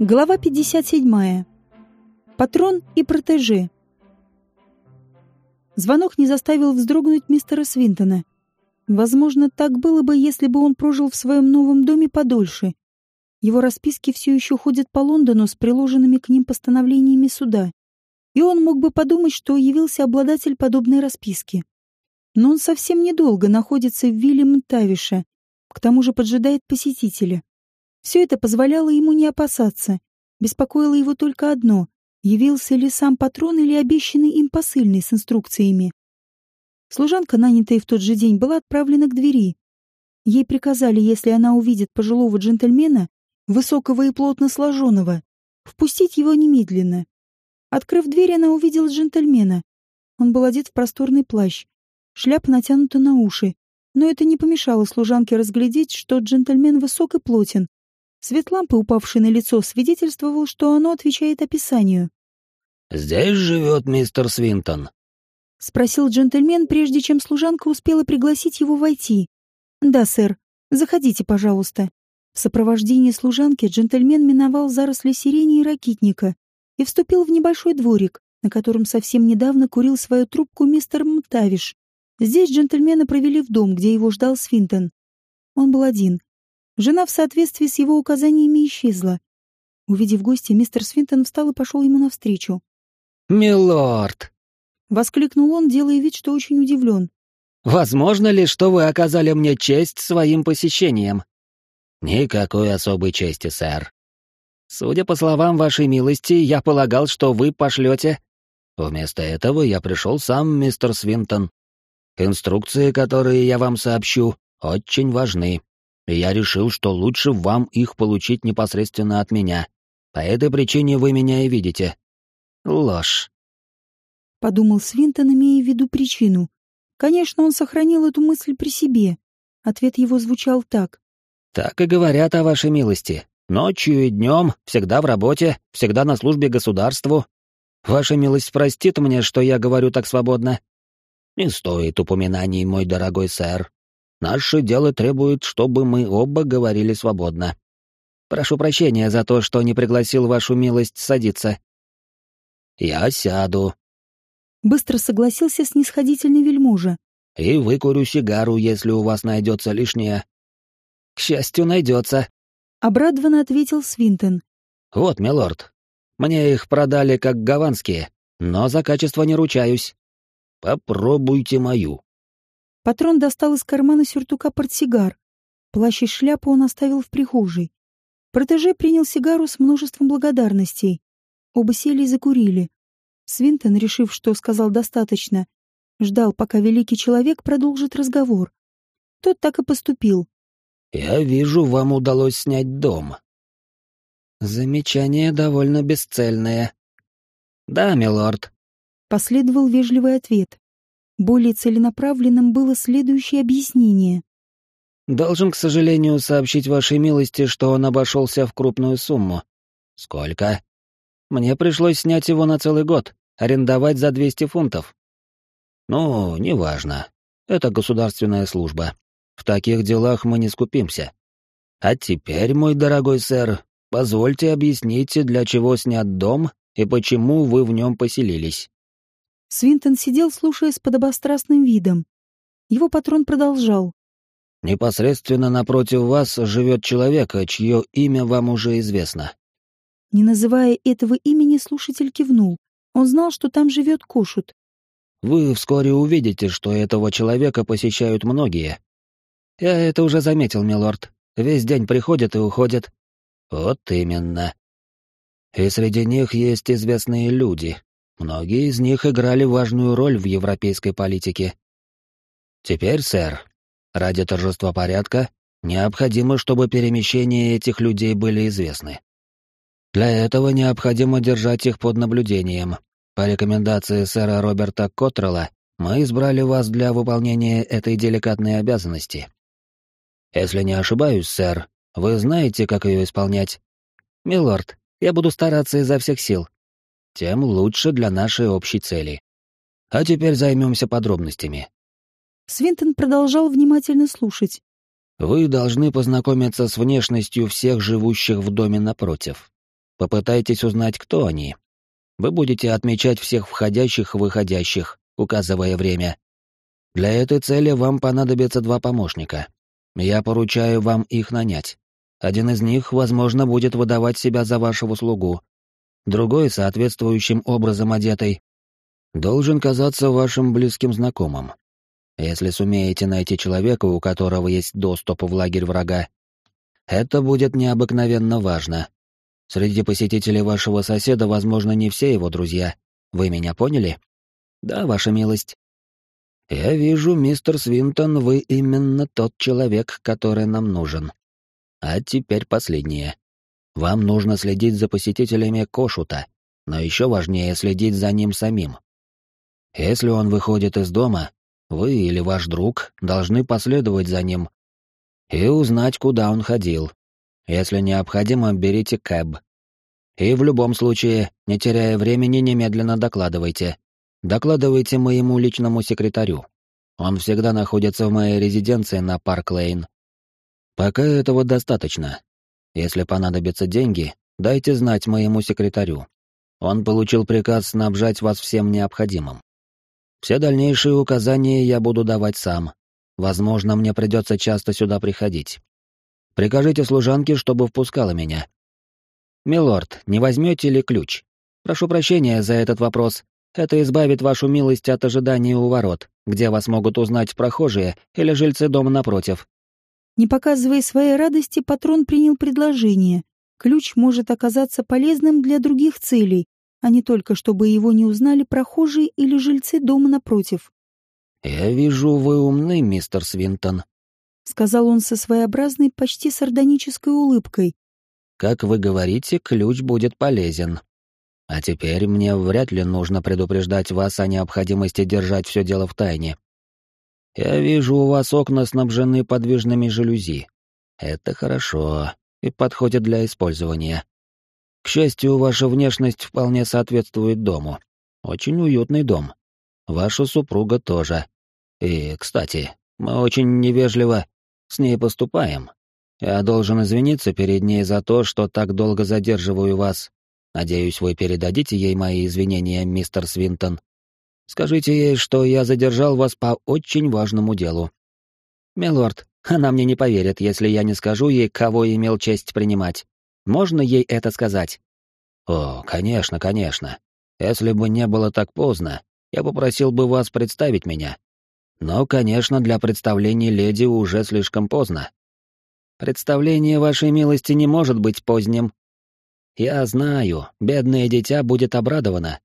Глава 57. Патрон и протеже. Звонок не заставил вздрогнуть мистера Свинтона. Возможно, так было бы, если бы он прожил в своем новом доме подольше. Его расписки все еще ходят по Лондону с приложенными к ним постановлениями суда. И он мог бы подумать, что явился обладатель подобной расписки. Но он совсем недолго находится в Вильям Тавише, к тому же поджидает посетителя. Все это позволяло ему не опасаться. Беспокоило его только одно — явился ли сам патрон или обещанный им посыльный с инструкциями. Служанка, нанятая в тот же день, была отправлена к двери. Ей приказали, если она увидит пожилого джентльмена, высокого и плотно сложенного, впустить его немедленно. Открыв дверь, она увидела джентльмена. Он был одет в просторный плащ, шляпа натянута на уши, но это не помешало служанке разглядеть, что джентльмен высок и плотен, Свет лампы, упавший на лицо, свидетельствовал, что оно отвечает описанию. «Здесь живет мистер Свинтон?» — спросил джентльмен, прежде чем служанка успела пригласить его войти. «Да, сэр. Заходите, пожалуйста». В сопровождении служанки джентльмен миновал заросли сирени и ракитника и вступил в небольшой дворик, на котором совсем недавно курил свою трубку мистер Мтавиш. Здесь джентльмена провели в дом, где его ждал Свинтон. Он был один, Жена в соответствии с его указаниями исчезла. Увидев гостя, мистер Свинтон встал и пошел ему навстречу. «Милорд!» — воскликнул он, делая вид, что очень удивлен. «Возможно ли, что вы оказали мне честь своим посещением?» «Никакой особой чести, сэр. Судя по словам вашей милости, я полагал, что вы пошлете...» Вместо этого я пришел сам, мистер Свинтон. Инструкции, которые я вам сообщу, очень важны и я решил, что лучше вам их получить непосредственно от меня. По этой причине вы меня и видите. Ложь. Подумал Свинтон, имея в виду причину. Конечно, он сохранил эту мысль при себе. Ответ его звучал так. Так и говорят о вашей милости. Ночью и днем, всегда в работе, всегда на службе государству. Ваша милость простит мне, что я говорю так свободно. Не стоит упоминаний, мой дорогой сэр. Наше дело требует, чтобы мы оба говорили свободно. Прошу прощения за то, что не пригласил вашу милость садиться. Я сяду. Быстро согласился снисходительный вельможа. И выкурю сигару, если у вас найдется лишнее. К счастью, найдется. Обрадованно ответил Свинтон. Вот, милорд. Мне их продали как гаванские, но за качество не ручаюсь. Попробуйте мою. Патрон достал из кармана сюртука портсигар. Плащ и шляпу он оставил в прихожей. Протеже принял сигару с множеством благодарностей. Оба сели и закурили. Свинтон, решив, что сказал достаточно, ждал, пока великий человек продолжит разговор. Тот так и поступил. «Я вижу, вам удалось снять дом». «Замечание довольно бесцельное». «Да, милорд», — последовал вежливый ответ. Более целенаправленным было следующее объяснение. «Должен, к сожалению, сообщить вашей милости, что он обошелся в крупную сумму». «Сколько?» «Мне пришлось снять его на целый год, арендовать за 200 фунтов». «Ну, неважно. Это государственная служба. В таких делах мы не скупимся. А теперь, мой дорогой сэр, позвольте объяснить, для чего снят дом и почему вы в нем поселились». Свинтон сидел, слушая с подобострастным видом. Его патрон продолжал. «Непосредственно напротив вас живет человек, чье имя вам уже известно». Не называя этого имени, слушатель кивнул. Он знал, что там живет Кошут. «Вы вскоре увидите, что этого человека посещают многие. Я это уже заметил, милорд. Весь день приходят и уходят». «Вот именно. И среди них есть известные люди, Многие из них играли важную роль в европейской политике. Теперь, сэр, ради торжества порядка, необходимо, чтобы перемещения этих людей были известны. Для этого необходимо держать их под наблюдением. По рекомендации сэра Роберта Коттрелла мы избрали вас для выполнения этой деликатной обязанности. Если не ошибаюсь, сэр, вы знаете, как ее исполнять? Милорд, я буду стараться изо всех сил, тем лучше для нашей общей цели. А теперь займемся подробностями. Свинтон продолжал внимательно слушать. Вы должны познакомиться с внешностью всех живущих в доме напротив. Попытайтесь узнать, кто они. Вы будете отмечать всех входящих и выходящих, указывая время. Для этой цели вам понадобится два помощника. Я поручаю вам их нанять. Один из них, возможно, будет выдавать себя за вашего слугу. Другой, соответствующим образом одетый, должен казаться вашим близким знакомым. Если сумеете найти человека, у которого есть доступ в лагерь врага, это будет необыкновенно важно. Среди посетителей вашего соседа, возможно, не все его друзья. Вы меня поняли? Да, ваша милость. Я вижу, мистер Свинтон, вы именно тот человек, который нам нужен. А теперь последнее. Вам нужно следить за посетителями Кошута, но еще важнее следить за ним самим. Если он выходит из дома, вы или ваш друг должны последовать за ним и узнать, куда он ходил. Если необходимо, берите кэб. И в любом случае, не теряя времени, немедленно докладывайте. Докладывайте моему личному секретарю. Он всегда находится в моей резиденции на Парк-Лейн. Пока этого достаточно. Если понадобятся деньги, дайте знать моему секретарю. Он получил приказ снабжать вас всем необходимым. Все дальнейшие указания я буду давать сам. Возможно, мне придется часто сюда приходить. Прикажите служанке, чтобы впускала меня. Милорд, не возьмете ли ключ? Прошу прощения за этот вопрос. Это избавит вашу милость от ожидания у ворот, где вас могут узнать прохожие или жильцы дома напротив. Не показывая своей радости, патрон принял предложение. Ключ может оказаться полезным для других целей, а не только чтобы его не узнали прохожие или жильцы дома напротив. «Я вижу, вы умны, мистер Свинтон», — сказал он со своеобразной, почти сардонической улыбкой. «Как вы говорите, ключ будет полезен. А теперь мне вряд ли нужно предупреждать вас о необходимости держать все дело в тайне. Я вижу, у вас окна снабжены подвижными жалюзи. Это хорошо и подходит для использования. К счастью, ваша внешность вполне соответствует дому. Очень уютный дом. Ваша супруга тоже. И, кстати, мы очень невежливо с ней поступаем. Я должен извиниться перед ней за то, что так долго задерживаю вас. Надеюсь, вы передадите ей мои извинения, мистер Свинтон. Скажите ей, что я задержал вас по очень важному делу. Милорд, она мне не поверит, если я не скажу ей, кого имел честь принимать. Можно ей это сказать? О, конечно, конечно. Если бы не было так поздно, я попросил бы вас представить меня. Но, конечно, для представления леди уже слишком поздно. Представление вашей милости не может быть поздним. Я знаю, бедное дитя будет обрадовано.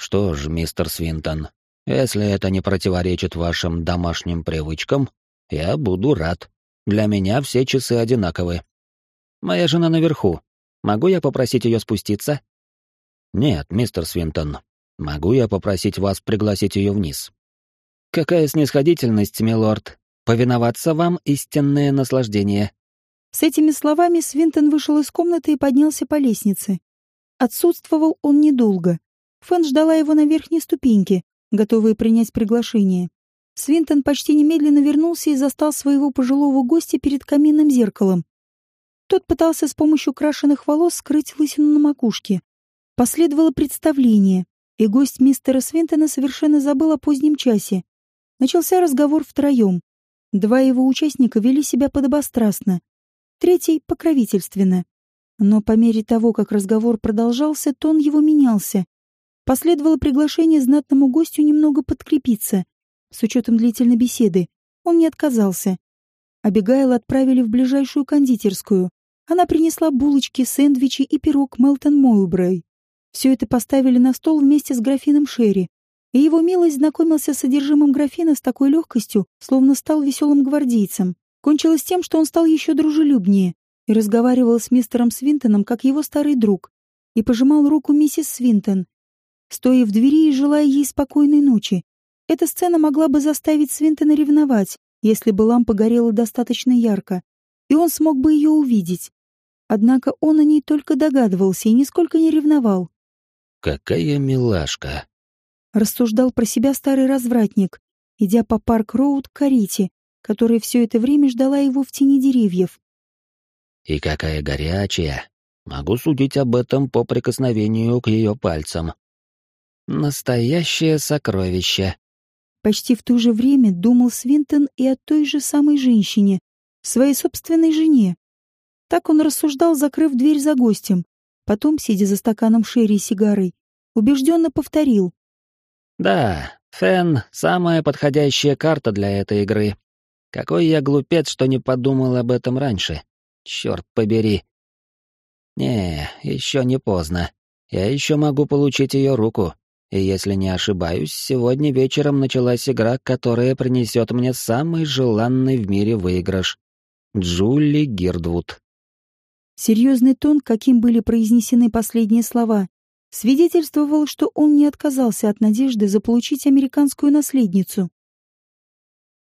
Что ж, мистер Свинтон, если это не противоречит вашим домашним привычкам, я буду рад. Для меня все часы одинаковы. Моя жена наверху. Могу я попросить ее спуститься? Нет, мистер Свинтон. Могу я попросить вас пригласить ее вниз? Какая снисходительность, милорд. Повиноваться вам истинное наслаждение. С этими словами Свинтон вышел из комнаты и поднялся по лестнице. Отсутствовал он недолго. Фэн ждала его на верхней ступеньке, готовая принять приглашение. Свинтон почти немедленно вернулся и застал своего пожилого гостя перед каминным зеркалом. Тот пытался с помощью крашеных волос скрыть лысину на макушке. Последовало представление, и гость мистера Свинтона совершенно забыл о позднем часе. Начался разговор втроем. Два его участника вели себя подобострастно, третий — покровительственно. Но по мере того, как разговор продолжался, тон его менялся. Последовало приглашение знатному гостю немного подкрепиться. С учетом длительной беседы он не отказался. Абигайл отправили в ближайшую кондитерскую, она принесла булочки, сэндвичи и пирог Мелтон Моубрей. Все это поставили на стол вместе с графином Шерри, и его милость знакомился с содержимым графина с такой легкостью, словно стал веселым гвардейцем. Кончилось тем, что он стал еще дружелюбнее и разговаривал с мистером Свинтоном как его старый друг, и пожимал руку миссис Свинтон, стоя в двери и желая ей спокойной ночи. Эта сцена могла бы заставить Свинтона ревновать, если бы лампа горела достаточно ярко, и он смог бы ее увидеть. Однако он о ней только догадывался и нисколько не ревновал. «Какая милашка!» — рассуждал про себя старый развратник, идя по Парк-Роуд к карете, которая все это время ждала его в тени деревьев. «И какая горячая! Могу судить об этом по прикосновению к ее пальцам. Настоящее сокровище. Почти в то же время думал Свинтон и о той же самой женщине, своей собственной жене. Так он рассуждал, закрыв дверь за гостем. Потом, сидя за стаканом шерри и сигарой, убежденно повторил. «Да, Фен — самая подходящая карта для этой игры. Какой я глупец, что не подумал об этом раньше. Черт побери. Не, еще не поздно. Я еще могу получить ее руку. И если не ошибаюсь, сегодня вечером началась игра, которая принесет мне самый желанный в мире выигрыш. Джули Гирдвуд. Серьезный тон, каким были произнесены последние слова, свидетельствовал, что он не отказался от надежды заполучить американскую наследницу.